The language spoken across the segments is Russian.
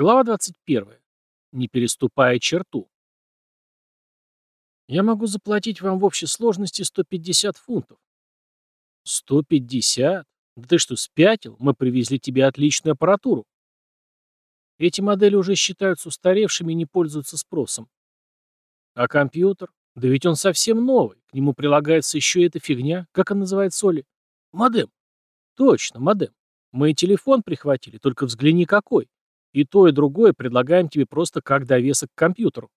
Глава 21. Не переступая черту. Я могу заплатить вам в общей сложности 150 фунтов. 150? Да ты что, спятил? Мы привезли тебе отличную аппаратуру. Эти модели уже считаются устаревшими и не пользуются спросом. А компьютер? Да ведь он совсем новый. К нему прилагается еще эта фигня. Как она называется, Оли? Модем. Точно, модем. Мы и телефон прихватили, только взгляни какой. И то, и другое предлагаем тебе просто как довесок к компьютеру.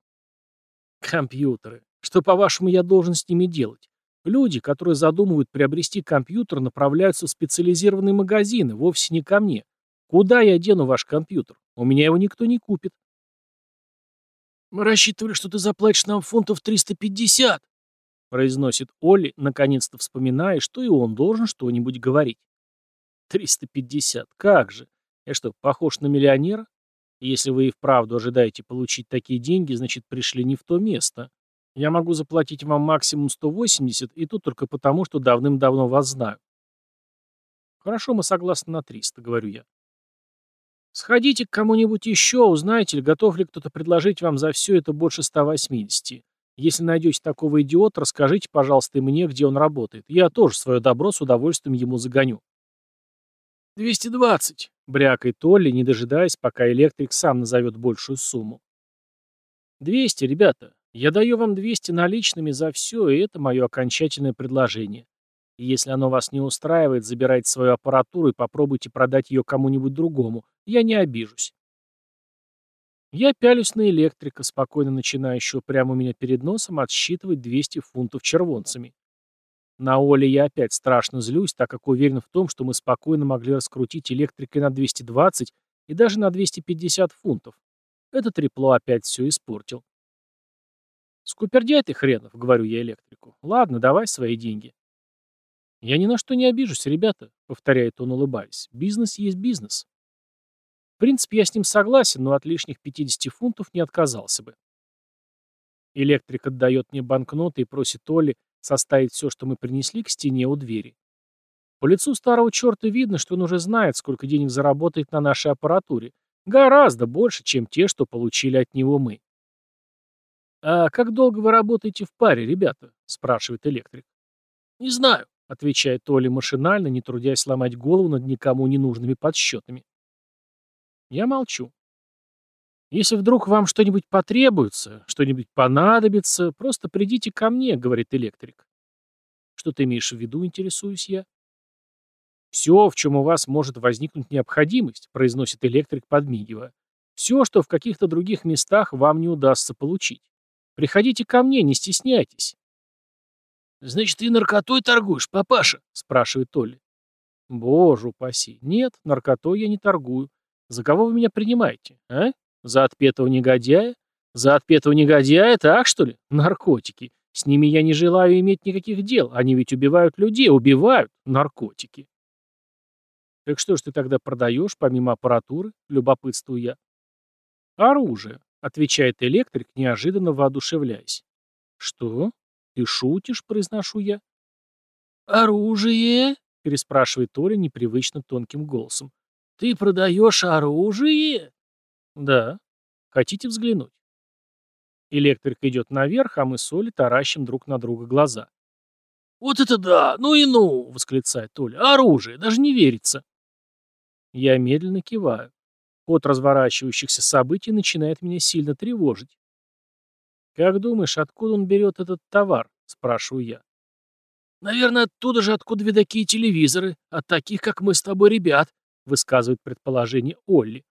Компьютеры. Что, по-вашему, я должен с ними делать? Люди, которые задумывают приобрести компьютер, направляются в специализированные магазины, вовсе не ко мне. Куда я дену ваш компьютер? У меня его никто не купит. Мы рассчитывали, что ты заплатишь нам фунтов 350, произносит Олли, наконец-то вспоминая, что и он должен что-нибудь говорить. 350, как же? Я что, похож на миллионера? Если вы и вправду ожидаете получить такие деньги, значит, пришли не в то место. Я могу заплатить вам максимум 180, и то только потому, что давным-давно вас знаю. Хорошо, мы согласны на 300, говорю я. Сходите к кому-нибудь еще, узнаете ли, готов ли кто-то предложить вам за все это больше 180. Если найдете такого идиота, расскажите, пожалуйста, и мне, где он работает. Я тоже свое добро с удовольствием ему загоню. «Двести двадцать», — брякает Толли, не дожидаясь, пока электрик сам назовет большую сумму. «Двести, ребята. Я даю вам двести наличными за все, и это мое окончательное предложение. И если оно вас не устраивает, забирайте свою аппаратуру и попробуйте продать ее кому-нибудь другому. Я не обижусь». Я пялюсь на электрика, спокойно начинающего прямо у меня перед носом отсчитывать 200 фунтов червонцами. На Оле я опять страшно злюсь, так как уверен в том, что мы спокойно могли раскрутить электрикой на 220 и даже на 250 фунтов. Этот трепло опять все испортил. «Скупердяй ты хренов», — говорю я электрику. «Ладно, давай свои деньги». «Я ни на что не обижусь, ребята», — повторяет он, улыбаясь. «Бизнес есть бизнес». В принципе, я с ним согласен, но от лишних 50 фунтов не отказался бы. Электрик отдает мне банкноты и просит Олли составить все, что мы принесли, к стене у двери. По лицу старого черта видно, что он уже знает, сколько денег заработает на нашей аппаратуре. Гораздо больше, чем те, что получили от него мы. «А как долго вы работаете в паре, ребята?» — спрашивает электрик. «Не знаю», — отвечает Толя машинально, не трудясь сломать голову над никому ненужными подсчетами. Я молчу. «Если вдруг вам что-нибудь потребуется, что-нибудь понадобится, просто придите ко мне», — говорит электрик. «Что ты имеешь в виду?» — интересуюсь я. «Все, в чем у вас может возникнуть необходимость», — произносит электрик, подмигивая. «Все, что в каких-то других местах вам не удастся получить. Приходите ко мне, не стесняйтесь». «Значит, ты наркотой торгуешь, папаша?» — спрашивает Толли. «Боже упаси. Нет, наркотой я не торгую. За кого вы меня принимаете, а?» За отпетого негодяя? За отпетого негодяя, так что ли? Наркотики. С ними я не желаю иметь никаких дел. Они ведь убивают людей, убивают наркотики. Так что ж ты тогда продаешь, помимо аппаратуры? Любопытствую я. Оружие, отвечает электрик, неожиданно воодушевляясь. Что? Ты шутишь, произношу я. Оружие? переспрашивает Оля непривычно тонким голосом. Ты продаешь оружие? Да. Хотите взглянуть? Электрик идет наверх, а мы с Олей таращим друг на друга глаза. «Вот это да! Ну и ну!» — восклицает Оля. «Оружие! Даже не верится!» Я медленно киваю. Ход разворачивающихся событий начинает меня сильно тревожить. «Как думаешь, откуда он берет этот товар?» — спрашиваю я. «Наверное, оттуда же, откуда вы такие телевизоры, от таких, как мы с тобой, ребят», — высказывает предположение Олли.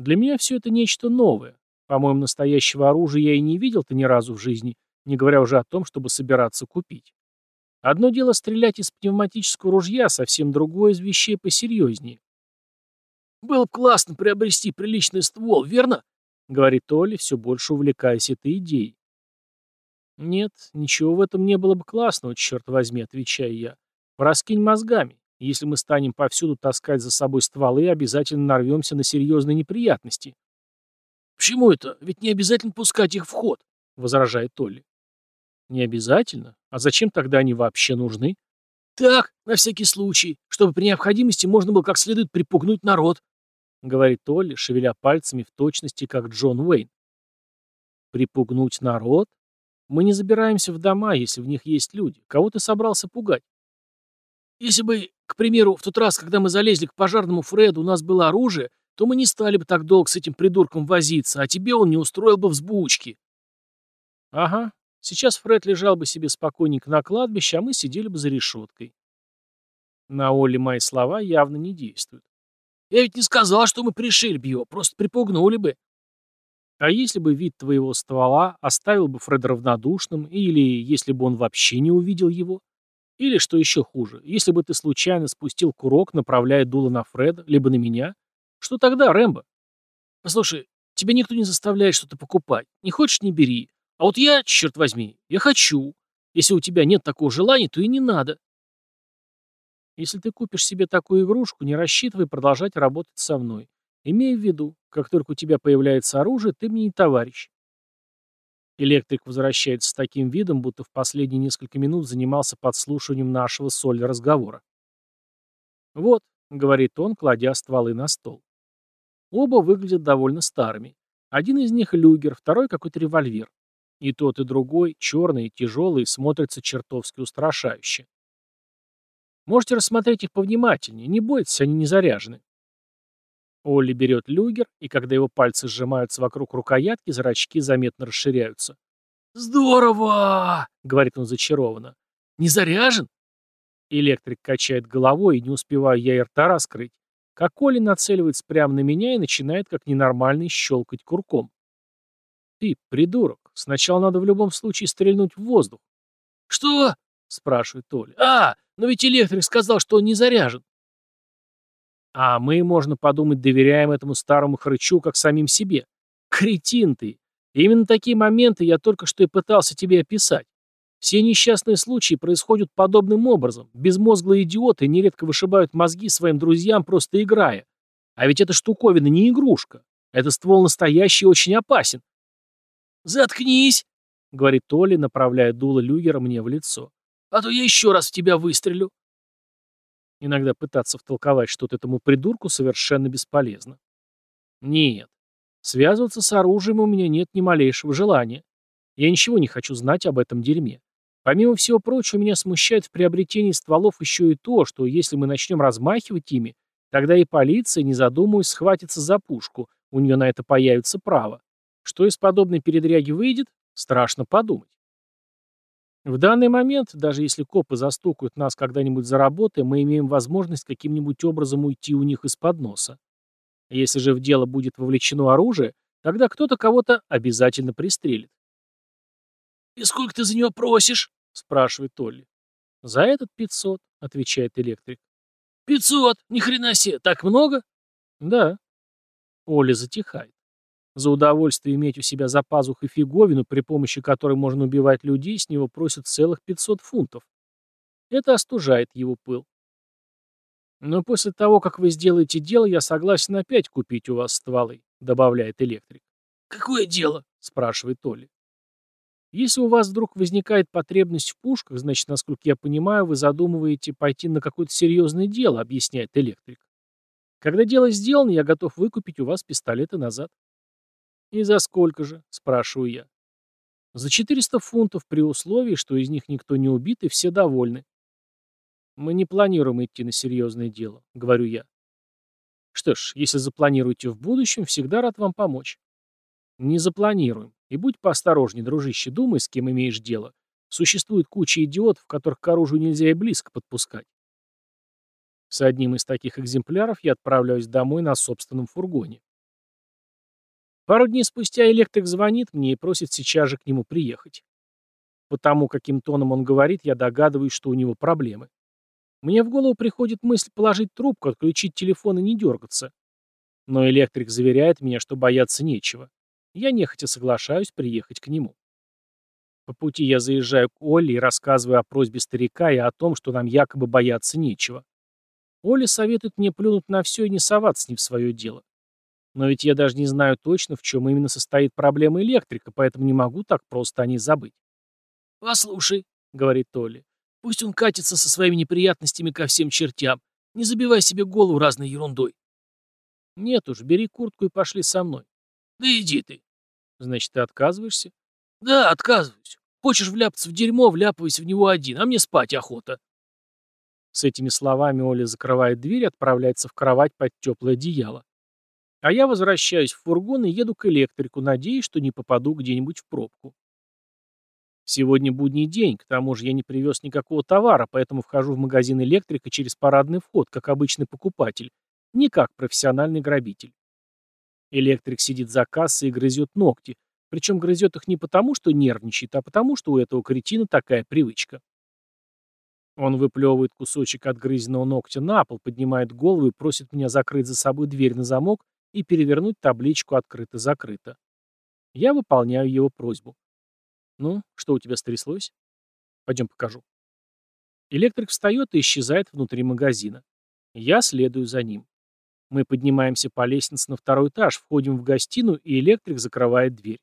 Для меня все это нечто новое. По-моему, настоящего оружия я и не видел-то ни разу в жизни, не говоря уже о том, чтобы собираться купить. Одно дело стрелять из пневматического ружья, совсем другое из вещей посерьезнее. «Было бы классно приобрести приличный ствол, верно?» — говорит Оля, все больше увлекаясь этой идеей. «Нет, ничего в этом не было бы классного, черт возьми», — отвечаю я. «Пораскинь мозгами. Если мы станем повсюду таскать за собой стволы, обязательно нарвемся на серьезные неприятности. «Почему это? Ведь не обязательно пускать их в ход», — возражает Толли. «Не обязательно? А зачем тогда они вообще нужны?» «Так, на всякий случай, чтобы при необходимости можно было как следует припугнуть народ». — говорит Олли, шевеля пальцами в точности, как Джон Уэйн. «Припугнуть народ? Мы не забираемся в дома, если в них есть люди. Кого ты собрался пугать?» «Если бы, к примеру, в тот раз, когда мы залезли к пожарному Фреду, у нас было оружие, то мы не стали бы так долго с этим придурком возиться, а тебе он не устроил бы взбучки». «Ага, сейчас Фред лежал бы себе спокойненько на кладбище, а мы сидели бы за решеткой». На Олли мои слова явно не действуют. «Я ведь не сказал, что мы пришили бьё, просто припугнули бы». А если бы вид твоего ствола оставил бы Фреда равнодушным, или если бы он вообще не увидел его? Или, что еще хуже, если бы ты случайно спустил курок, направляя дуло на Фреда, либо на меня? Что тогда, Рэмбо? Послушай, тебя никто не заставляет что-то покупать. Не хочешь, не бери. А вот я, черт возьми, я хочу. Если у тебя нет такого желания, то и не надо. Если ты купишь себе такую игрушку, не рассчитывай продолжать работать со мной. Имей в виду, как только у тебя появляется оружие, ты мне не товарищ. Электрик возвращается с таким видом, будто в последние несколько минут занимался подслушиванием нашего соли разговора. «Вот», — говорит он, кладя стволы на стол. Оба выглядят довольно старыми. Один из них — люгер, второй — какой-то револьвер. И тот, и другой, черные, тяжелые, смотрятся чертовски устрашающе. Можете рассмотреть их повнимательнее, не бойтесь, они не заряжены. Олли берет люгер, и когда его пальцы сжимаются вокруг рукоятки, зрачки заметно расширяются. «Здорово!» — говорит он зачарованно. «Не заряжен?» Электрик качает головой, и не успеваю я и рта раскрыть, как Олли нацеливается прямо на меня и начинает как ненормальный щелкать курком. «Ты, придурок, сначала надо в любом случае стрельнуть в воздух». «Что?» — спрашивает Оля. «А, но ведь электрик сказал, что он не заряжен». А мы, можно подумать, доверяем этому старому хрычу, как самим себе. Кретин ты! именно такие моменты я только что и пытался тебе описать. Все несчастные случаи происходят подобным образом. Безмозглые идиоты нередко вышибают мозги своим друзьям, просто играя. А ведь эта штуковина не игрушка. Это ствол настоящий и очень опасен. «Заткнись!» — говорит Толи, направляя дуло люгера мне в лицо. «А то я еще раз в тебя выстрелю». Иногда пытаться втолковать что-то этому придурку совершенно бесполезно. Нет. Связываться с оружием у меня нет ни малейшего желания. Я ничего не хочу знать об этом дерьме. Помимо всего прочего, меня смущает в приобретении стволов еще и то, что если мы начнем размахивать ими, тогда и полиция, не задумываясь, схватится за пушку, у нее на это появится право. Что из подобной передряги выйдет, страшно подумать. В данный момент, даже если копы застукают нас когда-нибудь за работой, мы имеем возможность каким-нибудь образом уйти у них из-под носа. Если же в дело будет вовлечено оружие, тогда кто-то кого-то обязательно пристрелит. «И сколько ты за него просишь?» — спрашивает Толли. «За этот пятьсот», — отвечает электрик. «Пятьсот? Ни хрена себе! Так много?» «Да». Оля затихает. За удовольствие иметь у себя за пазухой фиговину, при помощи которой можно убивать людей, с него просят целых 500 фунтов. Это остужает его пыл. «Но после того, как вы сделаете дело, я согласен опять купить у вас стволы», — добавляет электрик. «Какое дело?» — спрашивает Толли. «Если у вас вдруг возникает потребность в пушках, значит, насколько я понимаю, вы задумываете пойти на какое-то серьезное дело», — объясняет электрик. «Когда дело сделано, я готов выкупить у вас пистолеты назад». «И за сколько же?» – спрашиваю я. «За 400 фунтов при условии, что из них никто не убит и все довольны». «Мы не планируем идти на серьезное дело», — говорю я. «Что ж, если запланируете в будущем, всегда рад вам помочь». «Не запланируем. И будь поосторожней, дружище, думай, с кем имеешь дело. Существует куча идиотов, которых к оружию нельзя и близко подпускать». С одним из таких экземпляров я отправляюсь домой на собственном фургоне. Пару дней спустя электрик звонит мне и просит сейчас же к нему приехать. Потому каким тоном он говорит, я догадываюсь, что у него проблемы. Мне в голову приходит мысль положить трубку, отключить телефон и не дергаться. Но электрик заверяет меня, что бояться нечего. Я нехотя соглашаюсь приехать к нему. По пути я заезжаю к Олле и рассказываю о просьбе старика и о том, что нам якобы бояться нечего. Оля советует мне плюнуть на все и не соваться ним в свое дело. Но ведь я даже не знаю точно, в чем именно состоит проблема электрика, поэтому не могу так просто о ней забыть. «Послушай», — говорит Толли, — «пусть он катится со своими неприятностями ко всем чертям. Не забивай себе голову разной ерундой». Нет уж, бери куртку и пошли со мной. Да иди ты. Значит, ты отказываешься? Да, отказываюсь. Хочешь вляпаться в дерьмо, вляпывайся в него один, а мне спать охота. С этими словами Оля закрывает дверь и отправляется в кровать под теплое одеяло. А я возвращаюсь в фургон и еду к электрику, надеясь, что не попаду где-нибудь в пробку. Сегодня будний день, к тому же я не привез никакого товара, поэтому вхожу в магазин электрика через парадный вход, как обычный покупатель, не как профессиональный грабитель. Электрик сидит за кассой и грызет ногти, причем грызет их не потому, что нервничает, а потому, что у этого кретина такая привычка. Он выплевывает кусочек отгрызенного ногтя на пол, поднимает голову и просит меня закрыть за собой дверь на замок и перевернуть табличку «Открыто-закрыто». Я выполняю его просьбу. «Ну, что у тебя стряслось?» «Пойдем покажу». Электрик встает и исчезает внутри магазина. Я следую за ним. Мы поднимаемся по лестнице на второй этаж, входим в гостиную, и электрик закрывает дверь.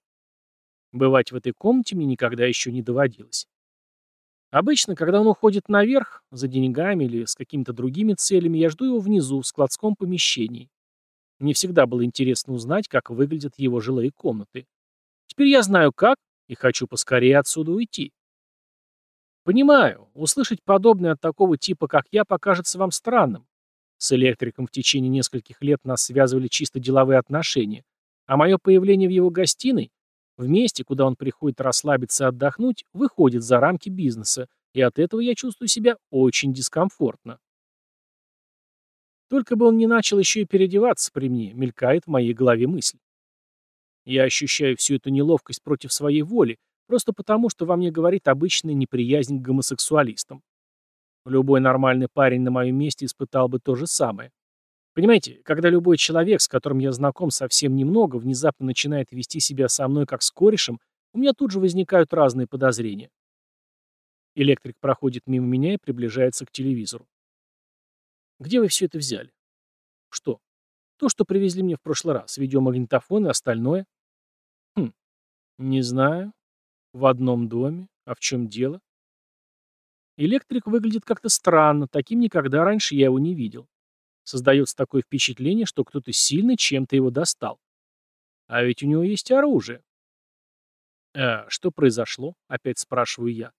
Бывать в этой комнате мне никогда еще не доводилось. Обычно, когда он уходит наверх, за деньгами или с какими-то другими целями, я жду его внизу, в складском помещении. Мне всегда было интересно узнать, как выглядят его жилые комнаты. Теперь я знаю как и хочу поскорее отсюда уйти. Понимаю, услышать подобное от такого типа, как я, покажется вам странным. С электриком в течение нескольких лет нас связывали чисто деловые отношения, а мое появление в его гостиной, в месте, куда он приходит расслабиться и отдохнуть, выходит за рамки бизнеса, и от этого я чувствую себя очень дискомфортно. Только бы он не начал еще и переодеваться при мне, мелькает в моей голове мысль. Я ощущаю всю эту неловкость против своей воли, просто потому, что во мне говорит обычная неприязнь к гомосексуалистам. Любой нормальный парень на моем месте испытал бы то же самое. Понимаете, когда любой человек, с которым я знаком совсем немного, внезапно начинает вести себя со мной как с корешем, у меня тут же возникают разные подозрения. Электрик проходит мимо меня и приближается к телевизору. Где вы все это взяли? Что? То, что привезли мне в прошлый раз. Видеомагнитофон и остальное. Хм, не знаю. В одном доме. А в чем дело? Электрик выглядит как-то странно, таким никогда раньше я его не видел. Создается такое впечатление, что кто-то сильно чем-то его достал. А ведь у него есть оружие. «А что произошло?» — опять спрашиваю я.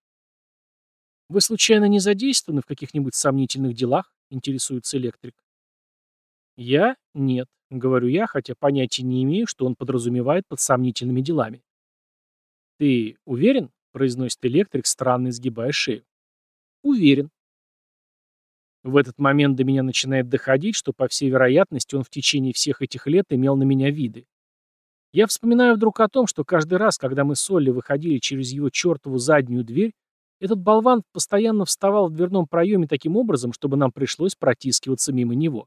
«Вы случайно не задействованы в каких-нибудь сомнительных делах?» — интересуется электрик. «Я? Нет», — говорю я, хотя понятия не имею, что он подразумевает под сомнительными делами. «Ты уверен?» — произносит электрик, странно изгибая шею. Уверен. В этот момент до меня начинает доходить, что, по всей вероятности, он в течение всех этих лет имел на меня виды. Я вспоминаю вдруг о том, что каждый раз, когда мы с Олли выходили через его чертову заднюю дверь, этот болван постоянно вставал в дверном проеме таким образом, чтобы нам пришлось протискиваться мимо него.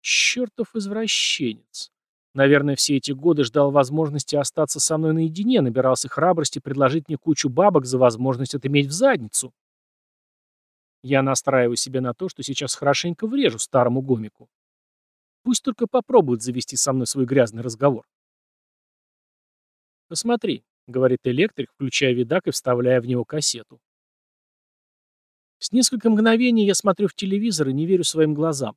Чертов извращенец. Наверное, все эти годы ждал возможности остаться со мной наедине, набирался храбрости предложить мне кучу бабок за возможность отыметь в задницу. Я настраиваю себя на то, что сейчас хорошенько врежу старому гомику. Пусть только попробует завести со мной свой грязный разговор. «Посмотри», — говорит электрик, включая видак и вставляя в него кассету. С несколько мгновений я смотрю в телевизор и не верю своим глазам.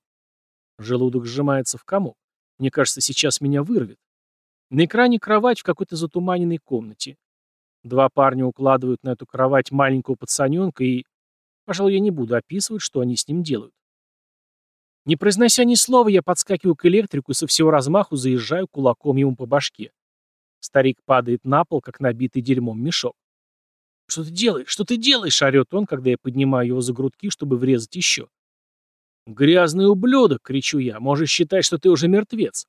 Желудок сжимается в комок. Мне кажется, сейчас меня вырвет. На экране кровать в какой-то затуманенной комнате. Два парня укладывают на эту кровать маленького пацаненка и... Пожалуй, я не буду описывать, что они с ним делают. Не произнося ни слова, я подскакиваю к электрику и со всего размаху заезжаю кулаком ему по башке. Старик падает на пол, как набитый дерьмом мешок. «Что ты делаешь? Что ты делаешь?» — орет он, когда я поднимаю его за грудки, чтобы врезать еще. «Грязный ублюдок!» — кричу я. «Можешь считать, что ты уже мертвец!»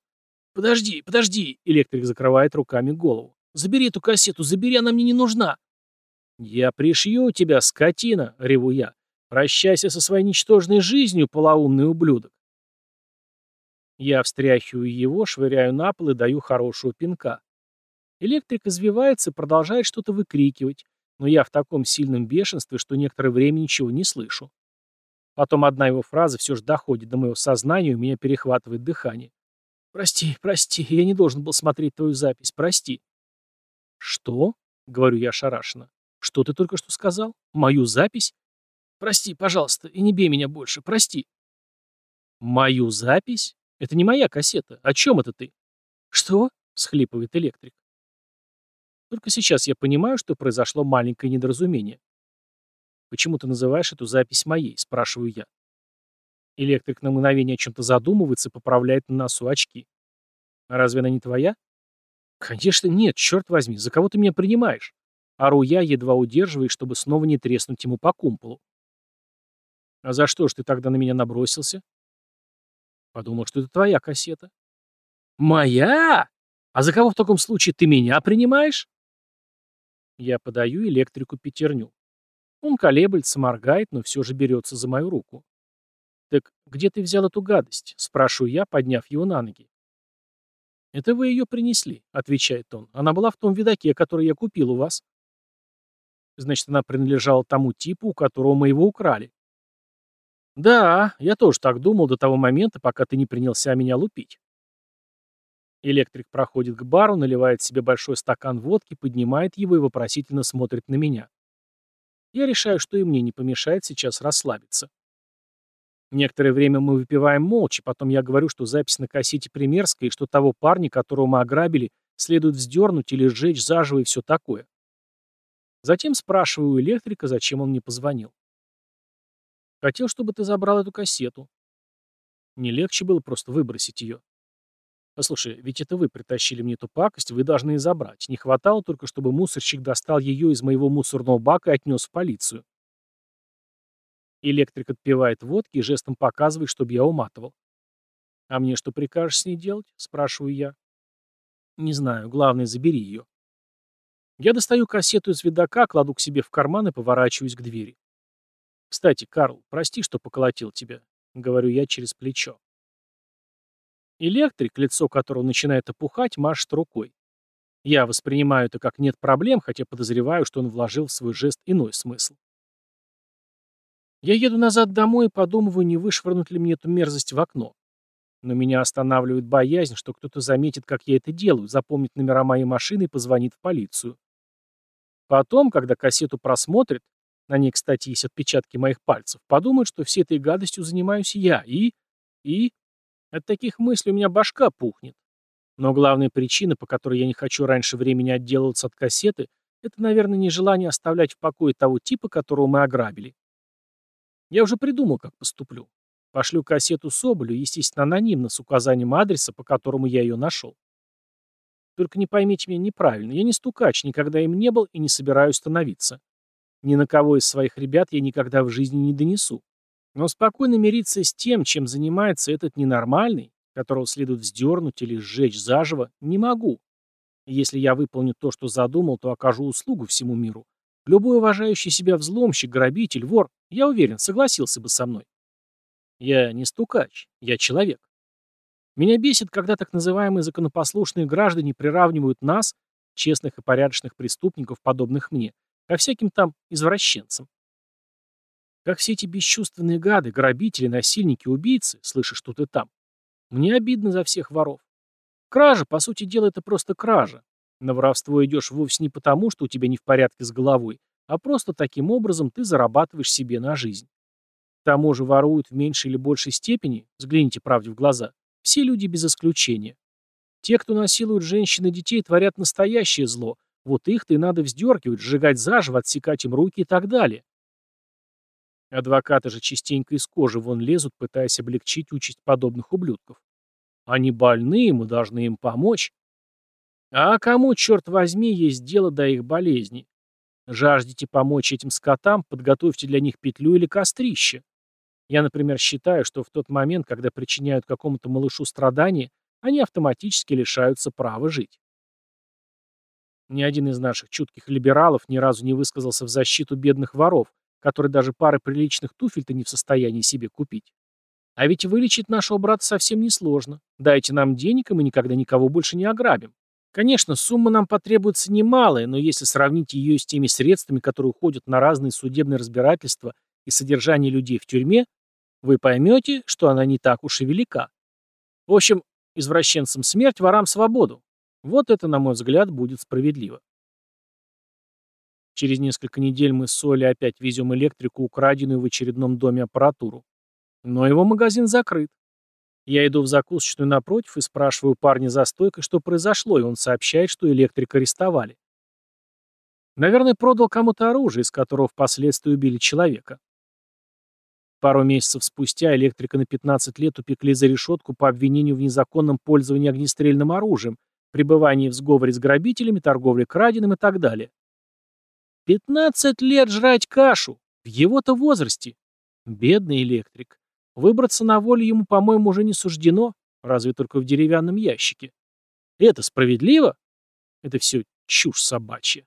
«Подожди, подожди!» — электрик закрывает руками голову. «Забери эту кассету, забери, она мне не нужна!» «Я пришью тебя, скотина!» — реву я. «Прощайся со своей ничтожной жизнью, полоумный ублюдок!» Я встряхиваю его, швыряю на пол и даю хорошего пинка. Электрик извивается и продолжает что-то выкрикивать, но я в таком сильном бешенстве, что некоторое время ничего не слышу. Потом одна его фраза все же доходит до моего сознания, и у меня перехватывает дыхание. «Прости, прости, я не должен был смотреть твою запись, прости». «Что?» — говорю я ошарашенно. «Что ты только что сказал? Мою запись?» «Прости, пожалуйста, и не бей меня больше, прости». «Мою запись?» Это не моя кассета. О чем это ты? Что? Схлипывает электрик. Только сейчас я понимаю, что произошло маленькое недоразумение. Почему ты называешь эту запись моей? Спрашиваю я. Электрик на мгновение о чем-то задумывается поправляет на носу очки. А разве она не твоя? Конечно нет, черт возьми, за кого ты меня принимаешь? Ору я, едва удерживаясь, чтобы снова не треснуть ему по кумполу. А за что ж ты тогда на меня набросился? Подумал, что это твоя кассета. Моя? А за кого в таком случае ты меня принимаешь? Я подаю электрику пятерню. Он колеблется, моргает, но все же берется за мою руку. «Так где ты взял эту гадость?» — спрашиваю я, подняв его на ноги. «Это вы ее принесли», — отвечает он. «Она была в том видаке, который я купил у вас». Значит, она принадлежала тому типу, у которого мы его украли. Да, я тоже так думал до того момента, пока ты не принялся меня лупить. Электрик проходит к бару, наливает себе большой стакан водки, поднимает его и вопросительно смотрит на меня. Я решаю, что и мне не помешает сейчас расслабиться. Некоторое время мы выпиваем молча, потом я говорю, что запись на кассете примерская, и что того парня, которого мы ограбили, следует вздернуть или сжечь заживо и все такое. Затем спрашиваю у электрика, зачем он мне позвонил. Хотел, чтобы ты забрал эту кассету. Не легче было просто выбросить ее. Послушай, ведь это вы притащили мне эту пакость, вы должны ее забрать. Не хватало только, чтобы мусорщик достал ее из моего мусорного бака и отнес в полицию. Электрик отпивает водки и жестом показывает, чтобы я уматывал. «А мне что прикажешь с ней делать?» – спрашиваю я. «Не знаю. Главное, забери ее». Я достаю кассету из видака, кладу к себе в карман и поворачиваюсь к двери. «Кстати, Карл, прости, что поколотил тебя», — говорю я через плечо. Электрик, лицо которого начинает опухать, машет рукой. Я воспринимаю это как нет проблем, хотя подозреваю, что он вложил в свой жест иной смысл. Я еду назад домой и подумываю, не вышвырнуть ли мне эту мерзость в окно. Но меня останавливает боязнь, что кто-то заметит, как я это делаю, запомнит номера моей машины и позвонит в полицию. Потом, когда кассету просмотрят, на ней, кстати, есть отпечатки моих пальцев, подумают, что всей этой гадостью занимаюсь я, и... и... От таких мыслей у меня башка пухнет. Но главная причина, по которой я не хочу раньше времени отделываться от кассеты, это, наверное, нежелание оставлять в покое того типа, которого мы ограбили. Я уже придумал, как поступлю. Пошлю кассету Соболю, естественно, анонимно, с указанием адреса, по которому я ее нашел. Только не поймите меня неправильно, я не стукач, никогда им не был и не собираюсь становиться. Ни на кого из своих ребят я никогда в жизни не донесу. Но спокойно мириться с тем, чем занимается этот ненормальный, которого следует вздернуть или сжечь заживо, не могу. если я выполню то, что задумал, то окажу услугу всему миру. Любой уважающий себя взломщик, грабитель, вор, я уверен, согласился бы со мной. Я не стукач, я человек. Меня бесит, когда так называемые законопослушные граждане приравнивают нас, честных и порядочных преступников, подобных мне, ко всяким там извращенцам. Как все эти бесчувственные гады, грабители, насильники, убийцы, слышишь тут и там. Мне обидно за всех воров. Кража, по сути дела, это просто кража. На воровство идешь вовсе не потому, что у тебя не в порядке с головой, а просто таким образом ты зарабатываешь себе на жизнь. К тому же воруют в меньшей или большей степени, взгляните правде в глаза, все люди без исключения. Те, кто насилует женщин и детей, творят настоящее зло. Вот их-то и надо вздергивать, сжигать заживо, отсекать им руки и так далее. Адвокаты же частенько из кожи вон лезут, пытаясь облегчить участь подобных ублюдков. Они больны, мы должны им помочь. А кому, черт возьми, есть дело до их болезни? Жаждете помочь этим скотам, подготовьте для них петлю или кострище. Я, например, считаю, что в тот момент, когда причиняют какому-то малышу страдания, они автоматически лишаются права жить. Ни один из наших чутких либералов ни разу не высказался в защиту бедных воров, которые даже пары приличных туфель-то не в состоянии себе купить. А ведь вылечить нашего брата совсем несложно. Дайте нам денег, и мы никогда никого больше не ограбим. Конечно, сумма нам потребуется немалая, но если сравнить ее с теми средствами, которые уходят на разные судебные разбирательства и содержание людей в тюрьме, вы поймете, что она не так уж и велика. В общем, извращенцам смерть, ворам свободу. Вот это, на мой взгляд, будет справедливо. Через несколько недель мы с Солей опять везем электрику, украденную в очередном доме аппаратуру. Но его магазин закрыт. Я иду в закусочную напротив и спрашиваю парня за стойкой, что произошло, и он сообщает, что электрика арестовали. Наверное, продал кому-то оружие, из которого впоследствии убили человека. Пару месяцев спустя электрика на 15 лет упекли за решетку по обвинению в незаконном пользовании огнестрельным оружием, пребывании в сговоре с грабителями, торговле краденым и так далее. 15 лет жрать кашу! В его-то возрасте! Бедный электрик. Выбраться на волю ему, по-моему, уже не суждено, разве только в деревянном ящике. Это справедливо? Это все чушь собачья.